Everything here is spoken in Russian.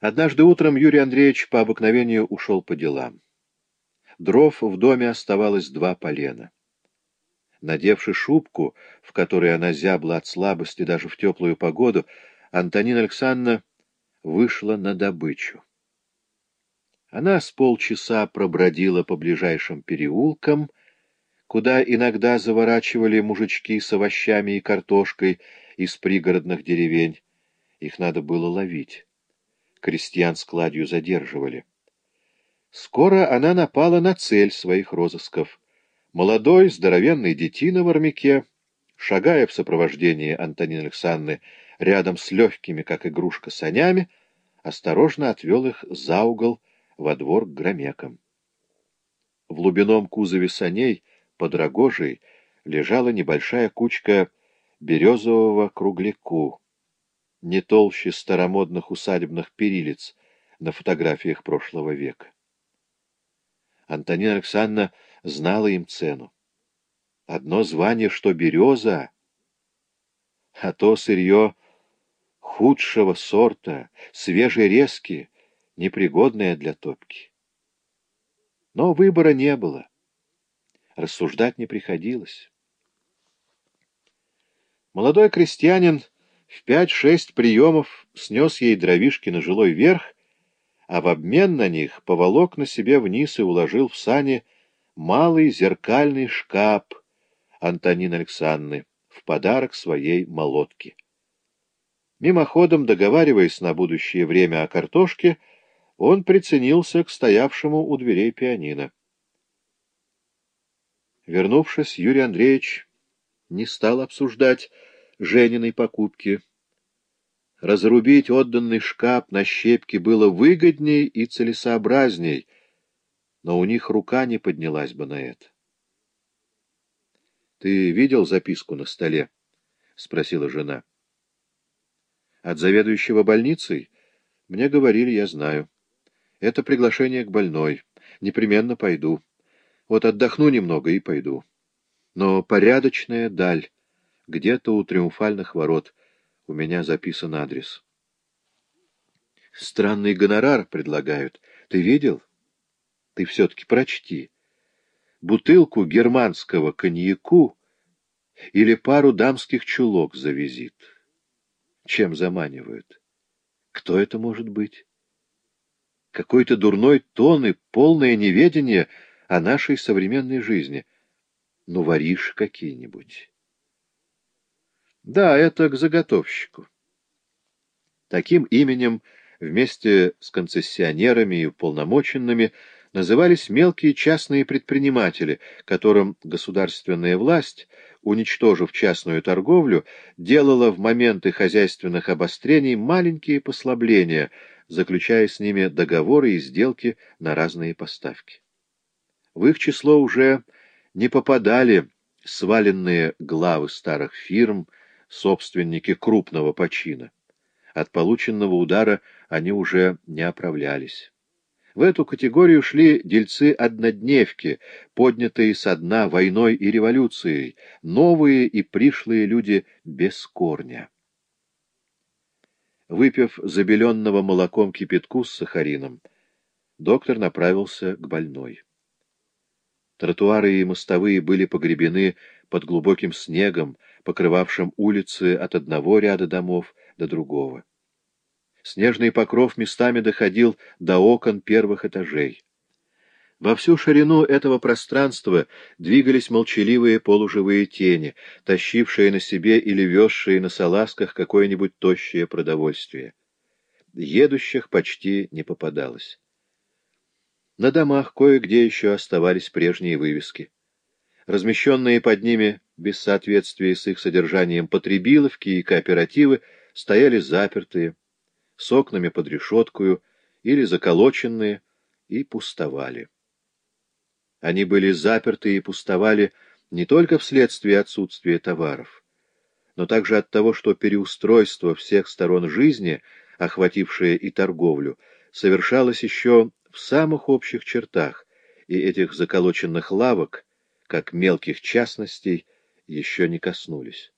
Однажды утром Юрий Андреевич по обыкновению ушел по делам. Дров в доме оставалось два полена. Надевши шубку, в которой она зябла от слабости даже в теплую погоду, Антонина Александровна вышла на добычу. Она с полчаса пробродила по ближайшим переулкам, куда иногда заворачивали мужички с овощами и картошкой из пригородных деревень. Их надо было ловить. Крестьян с кладью задерживали. Скоро она напала на цель своих розысков. Молодой, здоровенный детина в армяке, шагая в сопровождении Антонины Александры рядом с легкими, как игрушка, санями, осторожно отвел их за угол во двор к громекам. В глубином кузове саней под рогожей лежала небольшая кучка березового кругляку, не толще старомодных усадебных перилиц на фотографиях прошлого века. Антонина Александровна знала им цену. Одно звание, что береза, а то сырье худшего сорта, свежие резки, непригодное для топки. Но выбора не было. Рассуждать не приходилось. Молодой крестьянин в пять-шесть приемов снес ей дровишки на жилой верх, а в обмен на них поволок на себе вниз и уложил в сани малый зеркальный шкаф Антонины Александры в подарок своей молотке. Мимоходом, договариваясь на будущее время о картошке, он приценился к стоявшему у дверей пианино. Вернувшись, Юрий Андреевич не стал обсуждать Жениной покупки. Разрубить отданный шкаф на щепки было выгодней и целесообразней, но у них рука не поднялась бы на это. — Ты видел записку на столе? — спросила жена. — От заведующего больницей? Мне говорили, я знаю. Это приглашение к больной. Непременно пойду. Вот отдохну немного и пойду. Но порядочная даль. Где-то у триумфальных ворот. У меня записан адрес. Странный гонорар предлагают. Ты видел? Ты все-таки прочти. Бутылку германского коньяку или пару дамских чулок за визит. Чем заманивают? Кто это может быть? Какой-то дурной тон и полное неведение о нашей современной жизни. Ну, воришь какие-нибудь. Да, это к заготовщику. Таким именем вместе с концессионерами и уполномоченными назывались мелкие частные предприниматели, которым государственная власть, уничтожив частную торговлю, делала в моменты хозяйственных обострений маленькие послабления, заключая с ними договоры и сделки на разные поставки. В их число уже не попадали сваленные главы старых фирм, собственники крупного почина. От полученного удара они уже не оправлялись. В эту категорию шли дельцы-однодневки, поднятые со дна войной и революцией, новые и пришлые люди без корня. Выпив забеленного молоком кипятку с сахарином, доктор направился к больной. Тротуары и мостовые были погребены под глубоким снегом, покрывавшим улицы от одного ряда домов до другого. Снежный покров местами доходил до окон первых этажей. Во всю ширину этого пространства двигались молчаливые полуживые тени, тащившие на себе или везшие на салазках какое-нибудь тощее продовольствие. Едущих почти не попадалось. На домах кое-где еще оставались прежние вывески. Размещенные под ними, без соответствия с их содержанием, потребиловки и кооперативы стояли запертые, с окнами под решеткою или заколоченные, и пустовали. Они были заперты и пустовали не только вследствие отсутствия товаров, но также от того, что переустройство всех сторон жизни, охватившее и торговлю, совершалось еще в самых общих чертах, и этих заколоченных лавок — как мелких частностей, еще не коснулись.